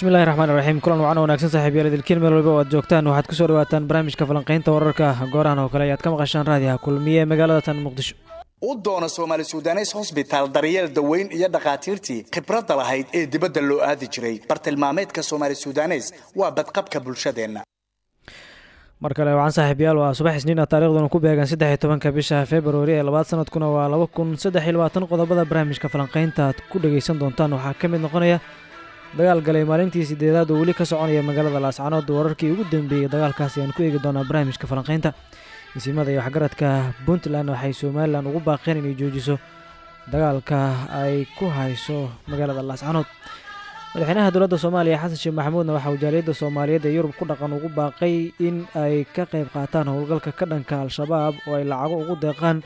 bismillahi raxmaan raxiim kulan wacan wanaagsan saaxiibyaal idilkiin meel walba oo aad joogtaan waxaad ku soo dhawaataan barnaamijka falanqaynta wararka goorahan oo kale. Ayaad ka maqashaan raadiyaha kulmiye magaalada tan muqdisho. U doona soomaali sudanes hosbitaal daryeel daweyn iyo dhakhaatiirtii khibradda lahayd ee dibadda loo aadi jiray. Bartilmaameedka soomaali sudanes waa badqabka bulshadeenna. Mar kale wacan saaxiibyaal waa subax isniina taariikhduna ku beegan saddex iyo tobanka bisha februari ee labaad sanadkuna waa laba kun saddex iyo labaatan qodobada barnaamijka falanqaynta aad ku dhagaysan doontaan. Waxaa ka mid noqonaya dagaal galay maalintii sideedaad oo weli ka soconaya magaalada laascanood wararkii ugu dambeeyey dagaalkaasi ayaan ku eegi doonaa barnaamijka falanqaynta. Isimada iyo waxgaradka puntland waxay somalilan ugu baaqeen inay joojiso dagaalka ay ku hayso magaalada laascanood madaxweynaha dowladda soomaaliya xasan sheekh maxamuudna waxaa wajaaliyadda soomaaliyeed ee yurub ku dhaqan ugu baaqay in ay ka qayb qaataan howlgalka ka dhanka al-shabaab oo ay lacago ugu deeqaan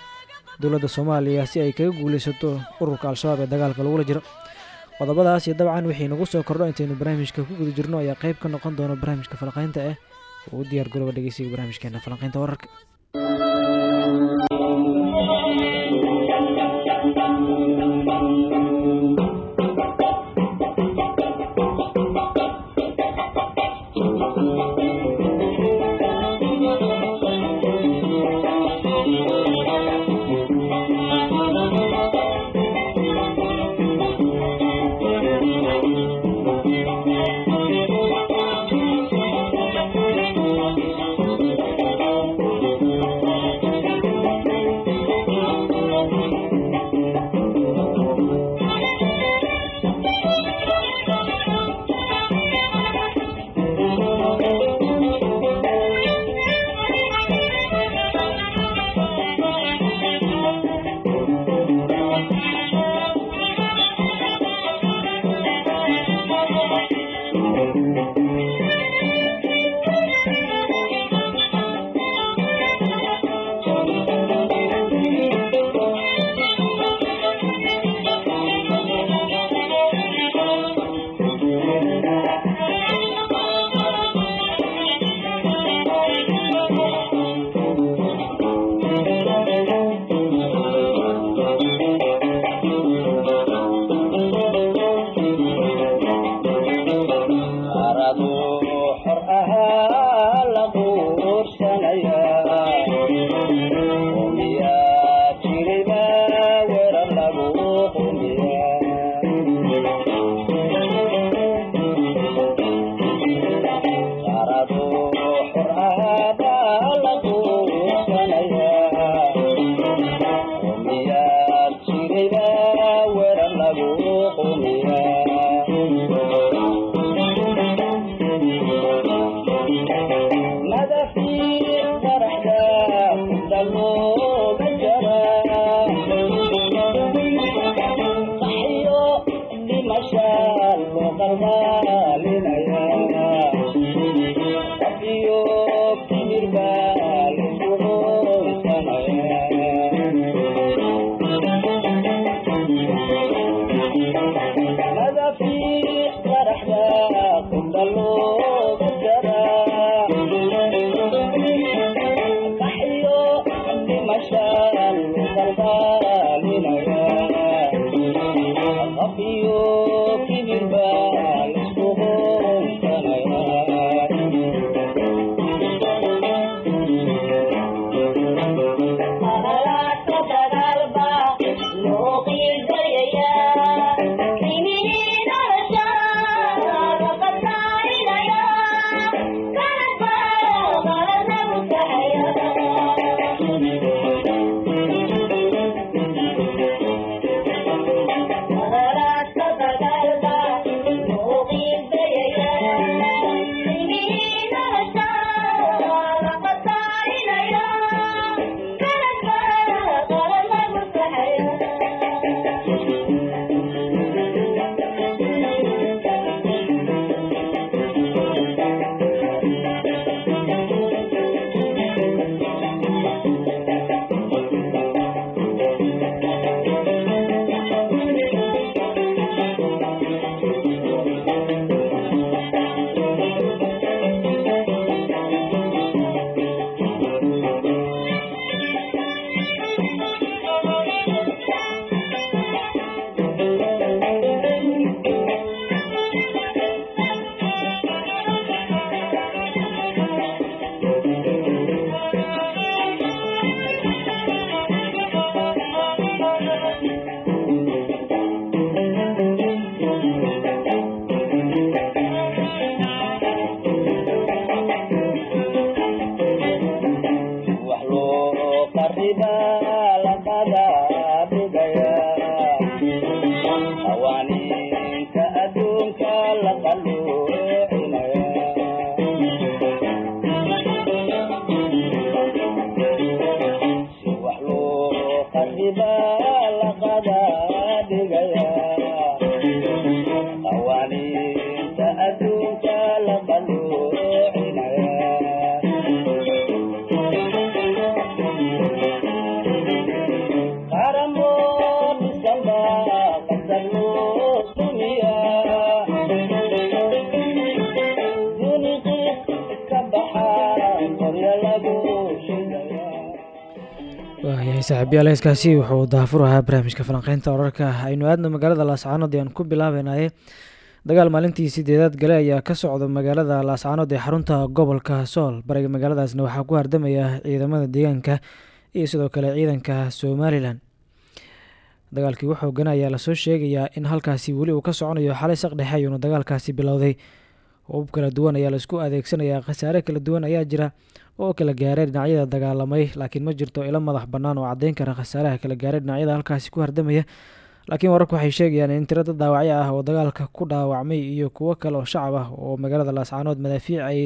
dowladda soomaaliya si ay kaga guulaysato ururka al-shabaab ee dagaalka lagula jiro qodobadaas iyo dabcan wixii nagu soo kordho intaynu barnaamijka ku guda jirno ayaa qayb ka noqon doona barnaamijka falanqaynta ah oo u diyaar garooba dhegeysiga barnaamijkeena falanqaynta wararka هذا saaxiibyaal heeskaasi wuxuu daafur ahaa barnaamijka falanqeynta wararka. Aynu aadna magaalada laascaanood aan ku bilaabeynayay dagaal maalintii sideedaad gale ayaa ka socda magaalada laascaanood ee xarunta gobolka sool bariga magaaladaasna waxaa ku hardamaya ciidamada deegaanka iyo sidoo kale ciidanka somalilan dagaalkii waxoogan ayaa la soo sheegayaa in halkaasi weli uu ka soconayo xalay saqdhexe ayuuna dagaalkaasi bilowday. Hubab kala duwan ayaa la isku adeegsanayaa khasaare kala duwan ayaa jira oo kala gaaray dhinacyada dagaalamay laakiin ma jirto ilo madax bannaan oo caddeyn kara khasaaraha kala gaaray dhinacyada halkaasi ku hardamaya. Laakiin wararku waxay sheegayaan in tirada dhaawacyo ah oo dagaalka ku dhaawacmay iyo kuwo kale oo shacab ah oo magaalada laascaanood madaafiic ay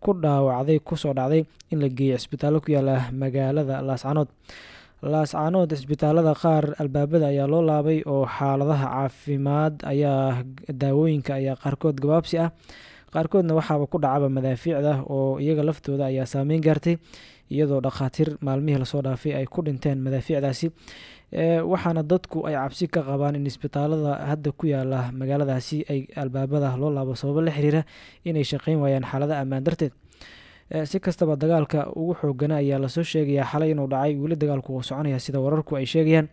ku dhaawacday ku soo dhacday in la geeyo cisbitaallo ku yaalla magaalada laascaanood laascaanood cisbitaalada qaar albaabada ayaa loo laabay oo xaaladaha caafimaad ayaa daawooyinka ayaa qaarkood gabaabsi ah qaarkoodna waxaaba ku dhacaba madaafiicda oo iyaga laftooda ayaa saameyn gaartay iyadoo dhakhaatiir maalmihii la soo dhaafay ay ku dhinteen madaafiicdaasi. Waxaana dadku ay cabsi ka qabaan in isbitaalada hadda ku yaalla magaaladaasi ay albaabada loo laabo sababo la xiriira inay shaqeyn waayaan xaalada ammaan darteed. Si kastaba dagaalka ugu xoogana ayaa la soo sheegayaa xalay inuu dhacay weli dagaalku uu soconaya sida wararku ay sheegayaan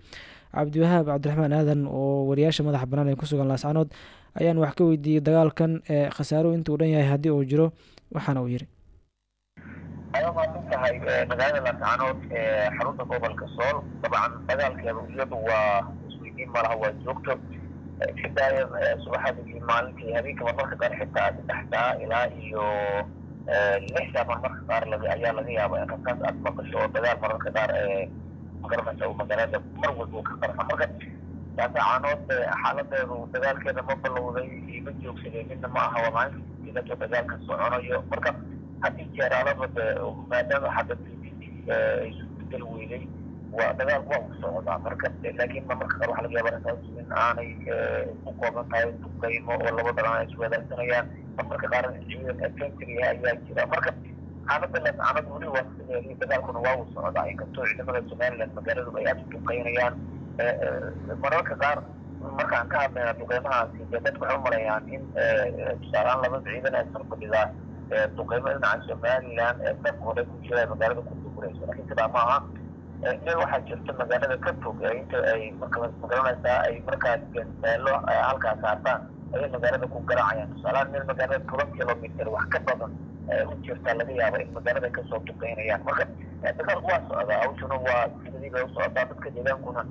cabdiwahaab cabdiraxmaan aadan oo wariyaasha madaxa bannaan ee kusugan laascaanood ayaan wax ka weydiiyey dagaalkan ee khasaaro intuu dhan yahay haddii uu jiro waxaana uu yiri. Ayaa maasan tahay magaalada laascaanood ee xarunta gobolka sool. Dabcan dagaalkeedu iyadu waa isweydiin malaha waa joogto. Fidaaya subaxadii maalintii habeenkaba marka qaar xitaa saddex saa ilaa iyo lix saa marmarka qaar ayaa laga yaaba in rasaas aad maqasho oo dagaal mararka qaar magaranaysa magaalada mar walba ka qarxa marka laascaanood xaaladeedu dagaalkeeda ma balowday ma joogsaday midna ma aha sidato dagaalka soconayo marka haddii jeeraalaba de maadaama hadda isu bedel weyday waa dagaal waa u socdaa. Marka laakiin marmarka qaar waxaa laga yaaba rasaas in aanay ku kooban tahay duqeymo oo labada dhan ay iswadaagsanayaan marmarka qaar ciidan adventriga ayaa jira. Marka xaaladda laascaanood weli waa sideedii dagaalkuna waa uu socdaa inkastoo ciidamada somaliland magaaladu ay aada u duqeynayaan mararka qaar markaan ka hadlayna duqeymahaasi dee dadku waxay umaleeyaan in tusaalaan labada ciidan ay sarfadhidaa duqeymo dhinaca somaliland ee dab hore ku jira magaalada ku duburayso laakiin sidaa ma aha meel waxaa jirta magaalada ka fog inta ay ma garanaysaa ay markaas meelo halkaa saartaan ayay magaalada ku garaacayaan tusaalaan meel magaalada toban kilomitr wax ka badan u jirta laga yaaba in magaalada ka soo duqeynayaan marka dagaalku waa socdaa hawshuna waa sidadii bay u socotaa dadka deegaankuna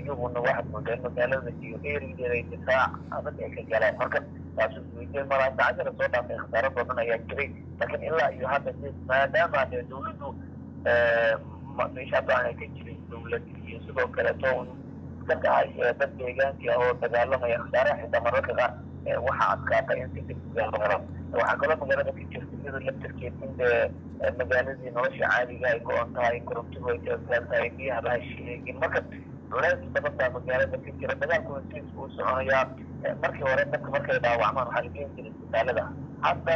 iyaguna waxaad moodaa in magaalada iyo erigeeda difaac adag ay ka galaan marka taas isweydiin malaa saacadii la soo dhaafay khasaaro badan ayaa jiray laakiin ilaa iyo hadda maadaama dee dawladdu meesha hadda aanay ka jirin dawlad iyo sidoo kaleeto iska dhacay dad deegaankii ah oo dagaalamaya khasaaraha xitaa mararka qaar waxaa adkaata in si degdega loo helo waxaa kaloo magaalada ka jirta iyadoo laftarkeed in dee magaaladii nolosha caadiga ay go-on tahay korontidu ay taagaan tahay biyahaba ha sheegin marka culays badan baa magaalada ka jira dagaalkuna siis uu soconayaa. Markii hore dadka markay dhaawacmaan waxaa la geeni jiray isbitaalada. Hadda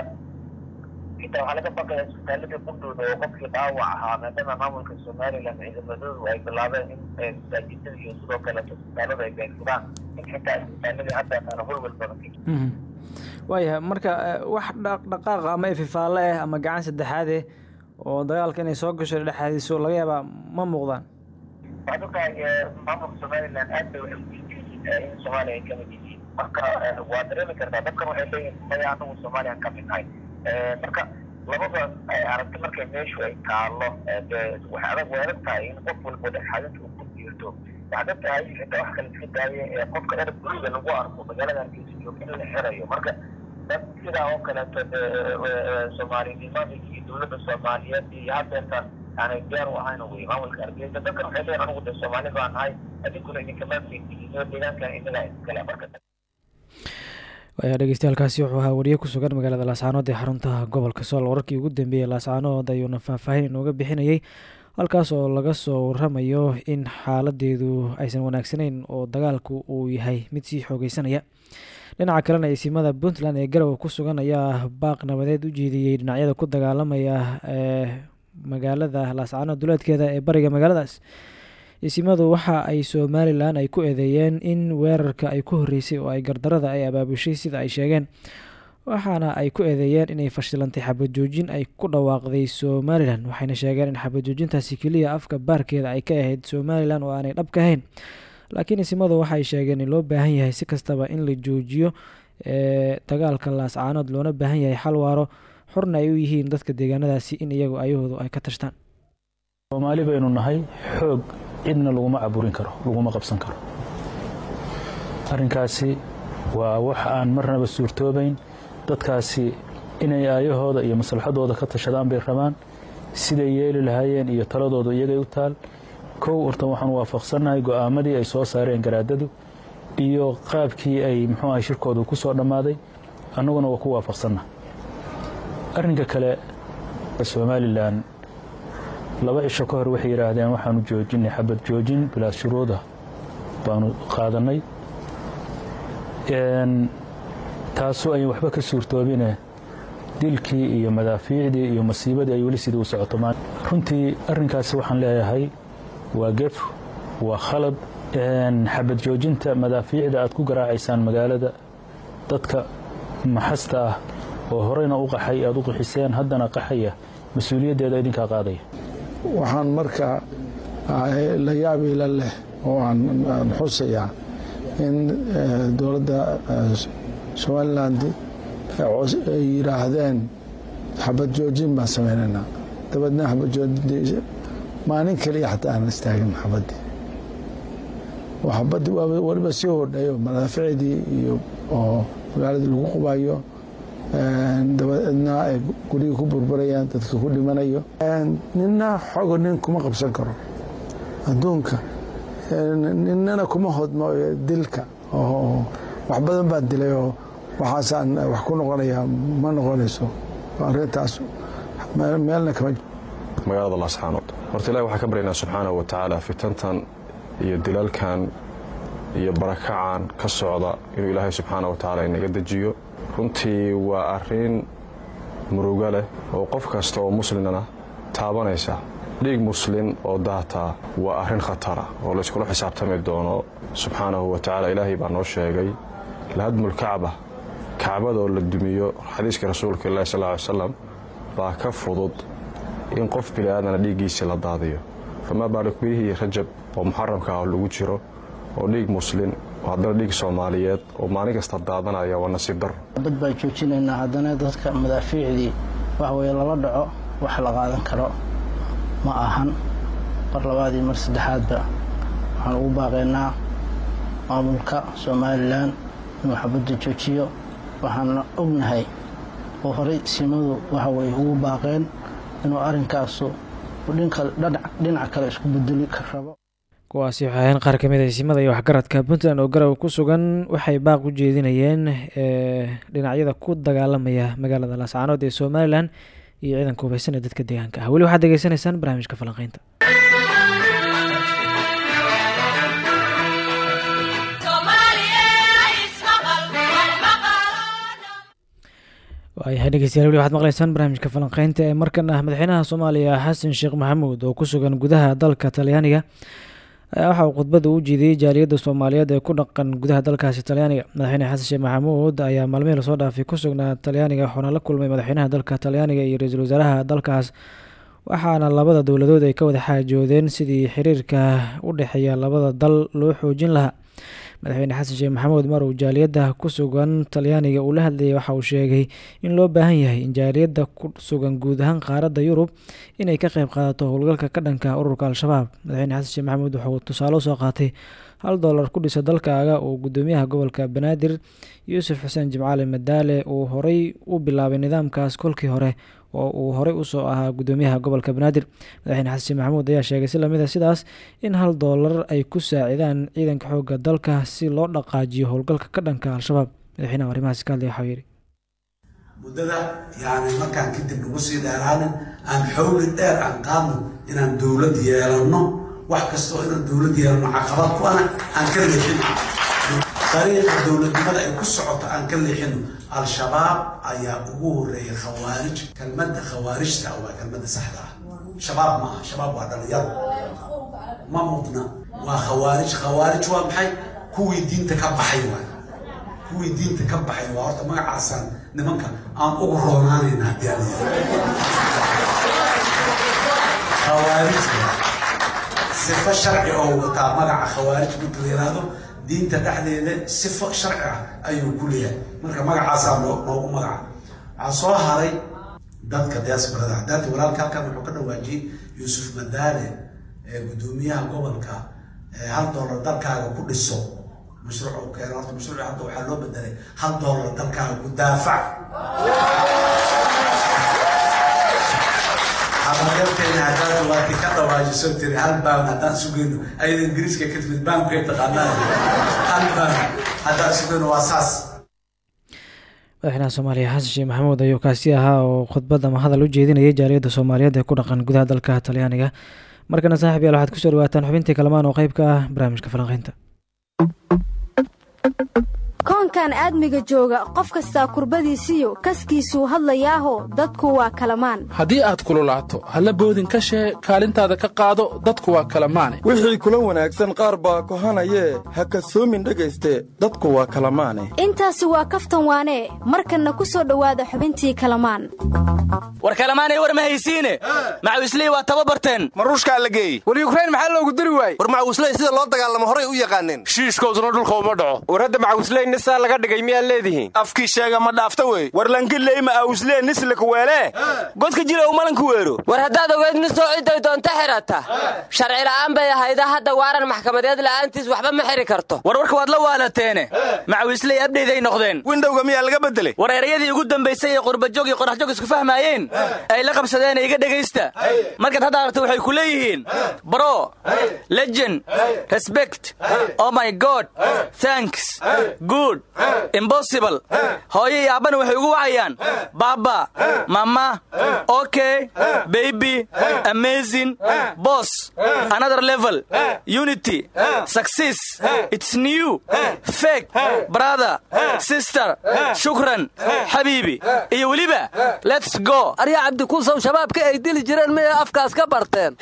xitaa waxaa laga baqaya isbitaalada gudooda oo qofkii dhaawac ahaa maadaama maamulka somaliland ciidamadoodu ay bilaabeen in masaajidada iyo sidoo kaleeto isbitaalada ay beegsadaan in xitaa isbitaaladii hadda aana holwal badan ka jira waayahay marka wax dhaqdhaqaaqa ama ififaale ah ama gacan saddexaade oo dagaalka inay soo gasho dhexaadiso laga yaabaa ma muuqdaan. Ogtahay maamulka somaliland aad bay waxay uyihiin in soomaaliya ay ka mid yihiin. Marka waa dareemi kartaa dadkan waxay leeyihiin maya anagu soomaaliyan ka mid nahay marka labadaas aragti markay meeshu ay taalo dee waxay adag adag tahay in qof walba dhexaadinta ku biirto waxaad tahay xitaa wax kale iska daaya qofka erab guriga lagu arko magaalada hargeysa in la xirayo marka dad sidaa oo kaleeto soomaalinimada iyo dowladda soomaaliyeed iyo hadeertaan aanay diyaar u ahayn wey maamulka hargeysa dadkan waxay leeyihiin anigu de soomaali baan nahay adinkuna idinkama fiidiniyo deegaankan inagaa iskale marka waayaa dhegeystayaaalkaasi wuxuu ahaa wariye ku sugan magaalada laascaanood ee xarunta gobolka sool wararkii ugu dambeeyey laascaanood ayuuna faahfaahin inooga bixinayay halkaas oo laga soo waramayo in xaaladeedu aysan wanaagsanayn oo dagaalku uu yahay mid sii xoogeysanaya. Dhinaca kalena isimada puntland ee garowe ku sugan ayaa baaq nabadeed u jeediyey dhinacyada ku dagaalamaya ee magaalada laascaanood duleedkeeda ee bariga magaaladaas. Isimadu waxa ay somalilan ay ku eedeeyeen in weerarka ay ku horreysay oo ay gardarada ay abaabushay sida ay sheegeen waxaana ay ku eedeeyeen inay fashilantay xabad joojin ay ku dhawaaqday somalilan waxayna sheegeen in xabad joojintaasi keliya afka baarkeeda ay ka ahayd somalilan oo aanay dhab ka ahayn. Laakiin isimadu waxay sheegeen in loo baahan yahay si kastaba in la joojiyo ee dagaalka laascaanood loona baahan yahay xal waaro xorna ay u yihiin dadka deegaanadaasi in iyagu ayahoodu ay ka tashtaan. Soomaali baynu nahay xoog cidna laguma caburin karo laguma qabsan karo. Arrinkaasi waa wax aan marnaba suurtoobayn dadkaasi inay aayahooda iyo maslaxadooda ka tashadaan bay rabaan. Siday yeeli lahaayeen iyo taladooda iyagay u taal. Kow horta waxaan waafaqsannahay go'aamadii ay soo saareen garaadadu iyo qaabkii ay muxuu ahay shirkoodu ku soo dhammaaday. Annaguna waa ku waafaqsannahay arrinka kale somalilan laba cisho ka hor waxay yidhaahdeen waxaanu joojinay xabad joojin bilaas shuruuda baanu qaadannay taasoo ay waxba ka suurtoobine. Dilkii iyo madaafiicdii iyo masiibadii ay weli sidii u socoto runtii arrinkaasi waxaan leeyahay waa gef waa khalad xabad joojinta madaafiicda aad ku garaacaysaan magaalada. Dadka maxasta ah oo horeyna u qaxay aad u qaxiseen haddana qaxaya mas'uuliyaddeeda idinkaa qaadaya. Waxaan marka la yaabiila leh oo aan xusayaa in dowladda somaliland ay yidhaahdeen xabad joojin baan samaynaynaa dabeedna xabad joojin maalin keliya xataa aan istaagin xabaddii waa weliba sii hodhayo madaaficdii iyo oo magaaladii lagu qubayo dabeedna ay gurigii ku burburayaan dadka ku dhimanayo. Nina xogo nin kuma qabsan karo. Adduunka ninana kuma hodmo dilka. Oo wax badan baan dilay oo waxaasaan wax ku noqonaya ma noqonayso. Arrintaas meelna kama magaalada laasxaanood horta ilahi waxaan ka baryaynaa subxaanahu wa tacaala fitantan iyo dilalkan iyo barakacan ka socda inuu ilaahay subxaana wa inaga dejiyo. Runtii waa arrin murugo leh oo qof kasta oo muslimana taabanaysa. Dhiig muslin oo daataa waa arrin khatara oo layskula xisaabtami doono. Subxaanahu wa tacaala ilaahay baa noo sheegay. Lahadmulkacba kacbadoo la dumiyo xadiiska rasuulka ilahi sal ly slam baa ka fudud in qof bini aadana dhiiggiisii la daadiyo. Famaa baalik bihii rajab oo muxaramka ah lagu jiro oo dhiig muslin oo haddana dhiig soomaaliyeed oo maalin kasta daadanaya waa nasiib daro bad baan joojinaynaa haddana dadka madaafiicdii wax weye lala dhaco wax la qaadan karo. Ma ahan. Mar labaad iyo mar saddexaadba waxaan ugu baaqaynaa maamulka somalilan inuu xabadda joojiyo waxaana ognahay oo horey simadu waxa weye ugu baaqeen inuu arrinkaasu dhinac kale isku bedeli rabo kuwaasi waxay ahayn qaar ka mid a isimada iyo waxgaradka puntland oo garowe ku sugan waxay baaq u jeedinayeen dhinacyada ku dagaalamaya magaalada laascaanood ee somalilan iyo ciidanka hubeysan ee dadka deegaanka ah. Weli waxaad degeysanaysaan barnaamijka falanqeynta waayahay dhegeystayaal weli waxaad maqleysaan barnaamijka falanqeynta ee markan ah madaxweynaha soomaaliya xasan sheekh maxamuud oo ku sugan gudaha dalka talyaaniga. Waxa uu khudbadda u jeediyey jaaliyadda soomaaliyeed ee ku dhaqan gudaha dalkaasi talyaaniga. Madaxweyne xasan sheekh maxamuud ayaa maalmihii la soo dhaafay ku sugnaa talyaaniga waxuuna la kulmay madaxweynaha dalka talyaaniga iyo ra'iisul wasaaraha dalkaas waxaana labada dowladood ay ka wada xaajoodeen sidii xiriirka u dhexeeya labada dal loo xoojin lahaa madaxweyne xasan sheekh maxamuud mar uu jaaliyadda ku sugan talyaaniga uu la hadlayay waxa uu sheegay in loo baahan yahay in jaaliyadda ku sugan guud ahaan qaaradda yurub inay ka qayb qaadato howlgalka ka dhanka ururka al-shabaab. Madaxweyne xasan sheekh maxamuud wuxuu tusaale u soo qaatay hal dollar ku dhisa dalkaaga uu gudoomiyaha gobolka banaadir yuusuf xuseen jimcaale madaale uu horey u bilaabay nidaamkaas kolkii hore oo uu horey u soo ahaa gudoomiyaha gobolka banaadir. Madaxweyne xasan maxamuud ayaa sheegay si la mid a sidaas in hal doolar ay ku saacidaan ciidanka xooga dalka si loo dhaqaajiyo howlgalka ka dhanka al-shabaab. Madaxweynaha arrimahaas ka hadlaya waxau muddada yani markaan kadib ugu sii dheeraanin aan xowli dheer aan qaadno inaan dowlad yeelanno wax kastoo inaan dowlad yeelanno caqabad ku ana aan ka leexin. Dariiqa dowladnimada ay ku socoto aan ka leexino al-shabaab ayaa ugu horreeya khawaarij. Kelmadda khawaarijta waa kelmadda saxda ah. Shabaab ma shabaab waa dhalinyaro. Ma mudna. Waa khawaarij khawaarij waa maxay? Kuwii diinta ka baxay waay kuwii diinta ka baxay waa. Horta magacaasaan nimanka aan ugu roonaanayna haddii aan khawaarijka sifo sharci oo wataa magaca khawaarij marka la yidhaahdo diinta dhexdeeda sifo sharci ah ayuu ku leeyahay. Marka magacaasaa noo noogu magaca. Waxaa soo haray dadka diasporada. Hadaati walaalka halkan wuxuu ka dhawaajiyey yuusuf madaale ee guddoomiyaha gobolka hal doolar dalkaaga ku dhiso. Mashruuc oo keena horta mashruuci hadda waxaa loo bedelay hal doolar dalkaaga ku daafac saas madaxweynaha soomaaliya xasan sheekh maxamuud ayuu kaasi ahaa oo khudbad ama hadal u jeedinayay jaaliyadda soomaaliyeed ee ku dhaqan gudaha dalka talyaaniga. Markana saaxiib yaal waxaad ku soo dhawaataan xubintii kalamaan oo qayb ka ah barnaamijka falanqeynta koonkan aadmiga jooga qof kastaa kurbadiisiyo kaskiisuu hadlayaaho dadku waa kalamaan. Haddii aad kululaato halla boodin ka shee kaalintaada ka qaado dadku waa kalamaane wixii kula wanaagsan qaar baa kohanayee ha kasoomin dhegayste dadku waa kalamaane. Intaasi waa kaftan waanee markanna ku soo dhowaada xubintii kalamaan. War kalamaanay war ma haysiine? Macawisley waa tababarteen. Ma ruushkaa la geeyey. War yukrain maxaa loogu diri waayey? War macawisley sida loo dagaalamo horay u yaqaaneen. Shiishkooduna dhulka uma dhaco. War hadda macawisley nisaa laga dhigay miyaad leedihiin? Afkii sheega ma dhaafta wey. War lankiley macawislee nislaka weelee godka jira umalanka weero. War haddaad ogeyd nisoo ciday doonta xidhata sharci la'aan bay ahayda hadda waaran maxkamadeed la'aantiis waxba ma xidhi karto. War warka waad la waalateene. Macawisley abdheyday noqdeen. Windhowga miyaa laga bedelay? War erayadii ugu dambaysay ee qurbajog iyo qoraxjog isku fahmaayeen? Ay la qabsadeen iga dhegaysta? Markaad hadda aragto waxay ku leeyihiin. Bro legend respect. Oh my god. Thanks. Good impossible. Hooyo iyo aabbana waxay ugu wacayaan. Baaba mama okay baby amazing boss another level unity success it's new fake brother sister shukran xabiibi iyo weliba let's go. Aryaa cabdikuusow shabaabka ay dili jireen miyay afkaas ka barteen?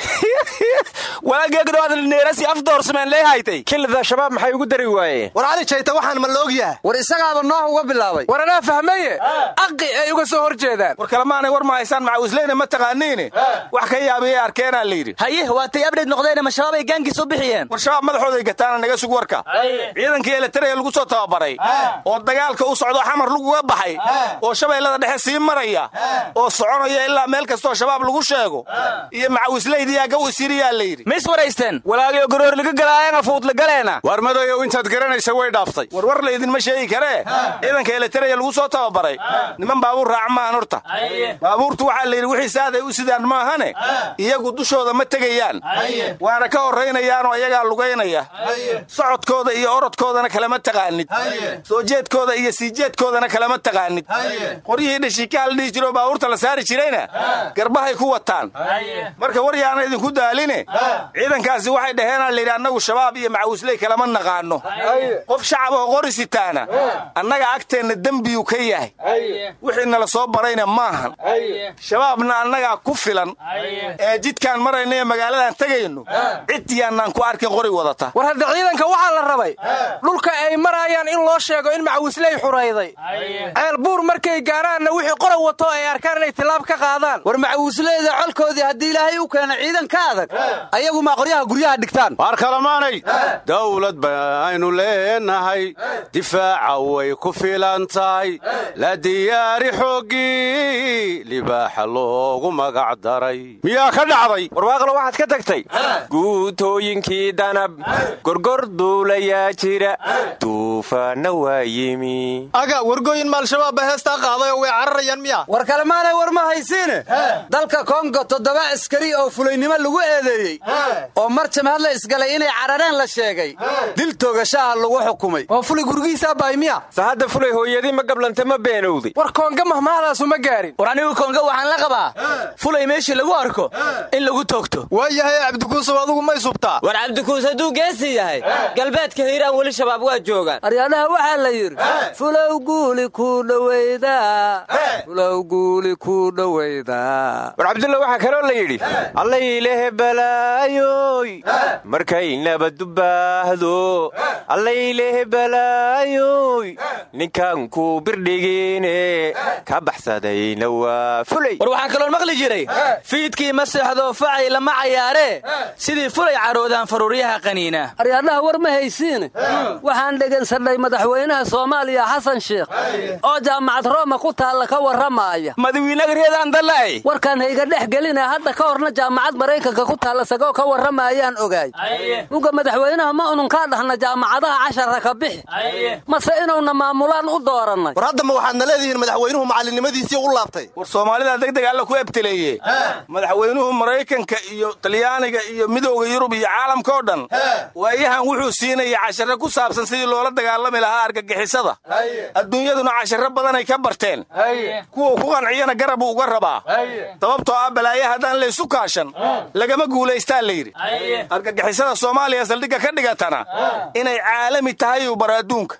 Walaageegdhawaadneerasi afdoorsameen lee haytay kilida shabaab maxay ugu dari waayeen war jayta waxaan ma laogyaha war isagaaba noox uga bilaabay. War anaa fahmaye aqi ay uga soo hor jeedaan war kalemaanay war ma haysaan macawisleyna ma taqaaniine wax ka yaabiyey arkeenaa la yidhi. Haye waatay abdheyd noqdeene ma shabaab ay gaankiis u bixiyeen? War shabaab madaxooday gataana naga sug warka. Ciidankii eletaraya lagu soo tababaray. Oo dagaalka u socdo xamar laguga baxay. Oo shabeellada dhexe sii maraya. Oo soconaya ilaa meel kastoo shabaab lagu sheego. Iyo macawisleydiyaa gaw isiriyaa la yidhi. Ma is waraysteen walaagio garoor laga galaayana fuudlagaleena war madoyow intaad garanaysa way dhaaftay laydinma sheegi karee ciidanka eletaraya lagu soo tababaray. Niman baabuur raaca maahan horta. Baabuurtu waxaa la yidhi wixii saaday u sidaan maahane iyagu dushooda ma tegayaan. Waana ka horraynayaanoo iyagaa lugaynaya socodkooda iyo orodkoodana kalama taqaanid. Soo jeedkooda iyo sii jeedkoodana kalama taqaanid. Qoryihii dhashiikaha la dhihi jiroo baabuurta la saari jirayna? Garbahay ku wataan. Marka war yaana idinku daaline. Ciidankaasi waxay dhaheenaa layidhi annagu shabaab iyo macawisley kalama naqaano. Qof shacab oo qori sitaana annaga agteenna dembiyuu ka yahay. Wixii nala soo barayna maahan. Shabaabna annagaa ku filan. Ee jidkaan marayna ee magaaladan tegayno ciddiyaannaan ku arkin qori wadata. War hadda ciidanka waxaa la rabay dhulka ay maraayaan in loo sheego in macawisley xurayday. Ceel buur markay gaaraanna wixii qora wato ay arkaan inay tilaab ka qaadaan. War macawisleyda colkoodii haddii ilaahay u keena ciidan ka adag ayagu maa qoryaha guryaha dhigtaan. Waar kalamaanay? Dawlad baynu leenahay difaaca way ku filan tahay la diyaari xooggii libaaxa loogu magac daray miyaa ka dhacday warwaaqlo waxaad ka tagtay guutooyinkii danab gorgor duulayaa jira duufaanna waa yimi aga wargooyin maalshabaab ba heestaa qaaday oo way cararayaan miya war kalemaanay war ma haysiine dalka kongo toddoba askari oo fulaynimo lagu eedeeyey oo mar jamhad la isgalay inay carareen la sheegay dil toogashaha lagu xukumay oo fulay guriga abtigiisaa bahay miya sa hadda fulay hooyadii ma gablanta ma beenowday war koonga mahmahdaasu ma gaarin. War anigu koonga waxaan la qabaa. Fulay meeshii lagu arko in lagu toogto. Waa yahay cabdikuusow adugu may subtaa war cabdikuus hadduu geesi yahay galbeedka hiiraan weli shabaab waa joogaan. Aryaadhaha waxaa la yidhi fulow guuli ku dhowaydaa fulow guuli ku dhowaydaa. War cabdulla waxaa kaloo la yidhi allaylehe balaayoy markay nabadu baahdo allaylehe balaayoy ninkan ku birdhigiine ka baxsadayna waa fulay. War waxaan kaloon maqli jiray. Fiidkii ma seexdo facay lama cayaaree sidii fulay caroodaan faruuryaha qaniina. Aryaadhaha war ma haysiine waxaan dhegaysanay madaxweynaha soomaaliya xasan sheekh oo jaamacad rooma ku taalla ka warramaaya madawiinagaryeedaandala'ay warkaan hayga dhex gelina hadda ka horna jaamacad maraykanka ku taalla sagoo ka warramayaan ogaay. Uga madaxweynaha ma unun kaa dhahna jaamacadaha cashara ka bixi mase inuuna maamulaan u doorannay war haddama waxaadna leedihiin madaxweynuhu macallinnimadiisii u laabtay. War soomaalida degdeg alla ku ebteleeye madaxweynuhu maraykanka iyo talyaaniga iyo midowda yurub iyo caalamka oo dhan waayahan wuxuu siinaya cashare ku saabsan sidii loola dagaalami lahaa argagixisada. Adduunyaduna cashare badanay ka barteen. Kuwau ku qanciyana garabuu uga rabaa. Sababtoo ah balaaye haddaan laysu kaashan lagama guulaystaa la yidhi. Argagixisada soomaaliya saldhigga ka dhigatana inay caalami tahay bara adduunka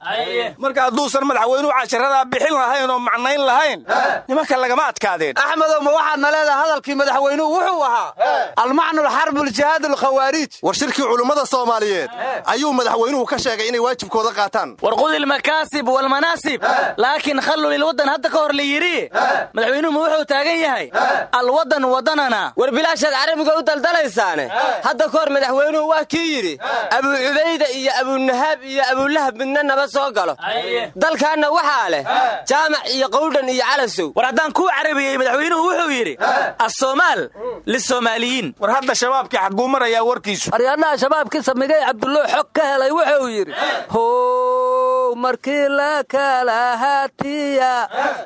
marka hadduusan madaxweynuhu casharadaa bixin lahayn oo macnayn lahayn nimanka lagama adkaadeen. Axmedow ma waxaadna leedahay hadalkii madaxweynuhu? Wuxuu ahaa almacnul xarbuljihaad alkhawaariij war shirkii culummada soomaaliyeed. Ayuu madaxweynuhu ka sheegay inay waajibkooda qaataan. War qudi lmakaasib walmanaasib laakiin khallul ilwaddan hadda ka hor la yidhi madaxweynuhu wuxuu taagan yahay. Alwaddan wadanana war bilaashaad carabiga u daldalaysaane hadda ka hor madaxweynuhu waa kii yidhi abuu cubayda iyo abuunahaab iyo abuulahab midna naba soo galo. Dalkaanna waxaa leh jaamac iyo qowdhan iyo calasow war haddaan kuu carabiyey madaxweynuhu wuxuu yidhi asoomaal lisoomaaliyiin war hadda shabaabkii xagguu marayaa warkiisu. Aryaadhaha shabaabkiisa migay cabdulloo xog ka helay wuxuu yidhi how markii la kala hatiya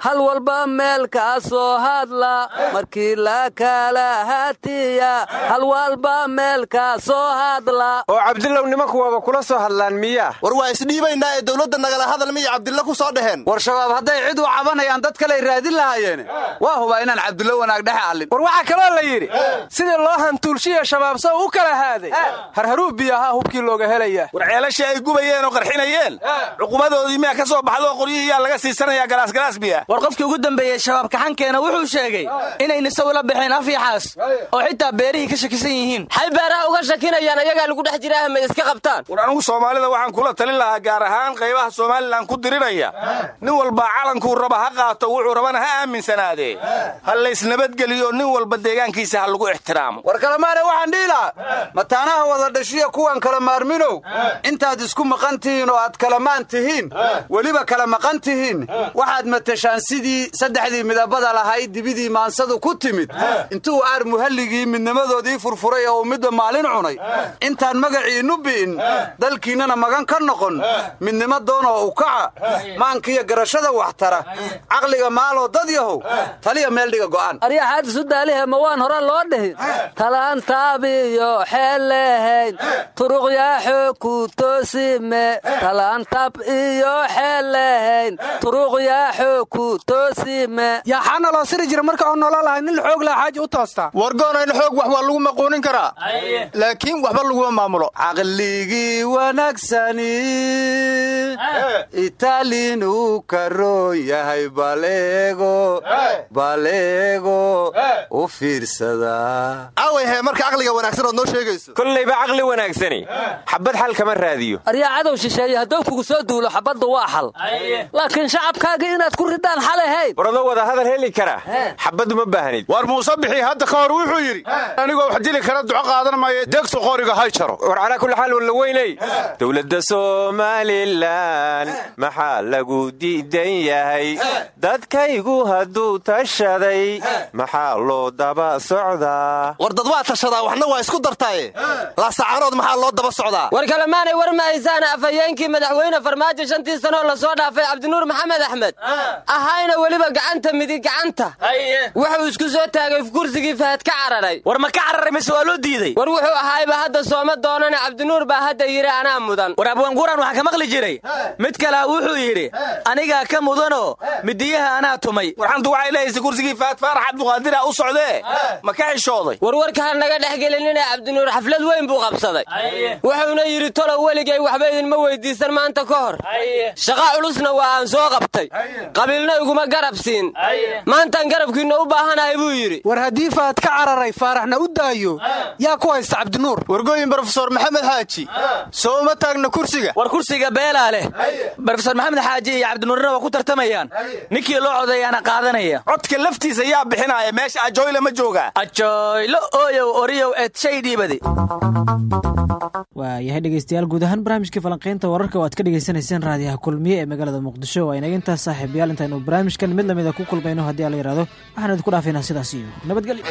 hal walba meel kaa soo hadla. Markii la kala hatiya hal walba meel kaa soo hadla. Oo cabdullow nimanku waaba kula soo hadlaan miyaa? War waa isdhiibaynaa ee dowladda nagala hadal miya cabdilla ku soo dhaheen. War shabaab hadday cid u cabanayaan dad kaley raadin lahaayeen. Waa hubaa inaan cabdilla wanaag dhexe allin war waxaa kaloo la yidhi sidii loo hantuulshiya shabaab sow u kala haaday. Harharuu biyo ahaa hubkii looga helaya war ceelashii ay gubayeen oo qarxinayeen. Cuqubadoodii miyaa ka soo baxdo qoryihiiyaa laga siisanayaa galaasgalaas biya. War qofkii ugu dambeeyey shabaab kaxankeena wuxuu sheegay inay nisaw la baxeen afyaxaas oo xitaa beerihii ka shakisan yihiin. Xay beeraha uga shakinayaan ayagaa lagu dhex jiraa may iska qabtaan. War anigu soomaalida waxaan kula talin lahaa gaar ahaan qaybaha somalilan ku diriraya. Nin walba calankuu raba ha qaato wuxuu rabana ha aaminsanaadee ha laysnabadgeliyo nin walba deegaankiisa ha lagu ixtiraamo. War kalemaane waxaan dhihi lahaa mataanaha wada dhashiya kuwan kala maarminow. Intaad isku maqan tihiin oo aad kalamaan tihiin weliba kala maqan tihiin waxaad matashaan sidii saddexdii midabada lahayd dibidii maansadu ku timid. Intuu aar muhalligii midnimadoodii furfuray oo midba maalin cunay. Intaan magaciinnu bi'in dalkiinnana magan ka noqon midnimo doonoo u kaca maankiiyo garashada wax tara caqliga maaloo dad yahow taliya meel dhiga go'aan. Aryaxaad isu daalihe ma waan hore loo dhihin. Talaantaabiyo xeellehayn turuqyaaxo ku toosime. Talaantab iyo xeellehayn turuqyaaxo ku toosime. Yaaxaana loo siri jira marka oo noola lahay nin xoog laha xaaji u toostaa wargoonayna xoog wax waa lagu maquunin karaa. Laakiin waxba laguma maamulo. Caqligii wanaagsani itaalinuu karoon yahay baleego baleego u fiirsadaa awayhe marka caqliga wanaagsan ood noo sheegayso. Kollayba caqli wanaagsani. Xabad xal kama raadiyo. Aryaa cadow shisheeye hadduu kugu soo duulo xabadda waa xal. Laakiin shacabkaaga inaad ku ridaan xalahayn waradoo wada hadal heli kara. Xabaddu ma baahnid war muuse bixii hadda ka hor wuxuu yidhi anigoo wax dili kara duco qaadan maayo degtu qoriga hay jaro. War calaa kulli xaal walla weynay dowladda somalilan maxaa lagu diidan yahay? Dadkaygu hadduu tashaday maxaa loo daba socdaa? War dad waa tashadaa waxna waa isku dartaaye. Laasacaanood maxaa loo daba socdaa? War kalemaanay war ma haysaan afhayeenkii madaxweyne farmaajo shantii sanoo la soo dhaafay cabdinuur maxamed axmed. Ahayna weliba gacanta midig gacanta. Wuxuu isku soo taagay kursigii fahad ka cararay. War ma ka cararay mise waa loo diiday? War wuxuu ahaayba hadda sooma doonana cabdinuur baa hadda yidhi anaa mudan. War abwaanguuraan waxaan ka maqli jiray mid kalea wuxuu yidhi anigaa ka mudanoo midiyaha anaa tumay. Warxantu waxay leehaysay kursigii faad faarax cabduqaadira u socdee. Ma ka xishooday. Warwarka ha naga dhex gelinina cabdinuur xaflad weyn buu qabsaday. Wuxuuna yidhi tolow weligay waxba idinma weydiisan maanta ka hor. Shaqa culusna waa aan soo qabtay. Qabiilna iguma garab siin. Maantaan garabkiinna u baahanahay buu yidhi. War haddii faad ka cararay faaraxna u daayo yaa ku haysta cabdinuur. Wargooyin brofesor maxamed xaaji soo uma taagna kursiga? War kursiga beelaa leh brofesor maxamed xaaji iyo cabdinuurna waa ku tartamayaan. Ninkii loo codayaana qaadanaya codka laftiisa yaa bixinaya meesha ajoyle ma joogaa ajoylo ooyow oriyow eed shay dhiibadi waayahay dhegeystayaal guud ahaan barnaamijkii falanqaynta wararka oo aad ka dhegeysanayseen raadiyaha kulmiye ee magaalada muqdisho. Waa inaga intaas saaxiibayaal intaynu barnaamijkan mid lamida ku kulmayno haddii ala yidhahdo waxaan idinku dhaafaynaa sidaas iyo nabadgelyo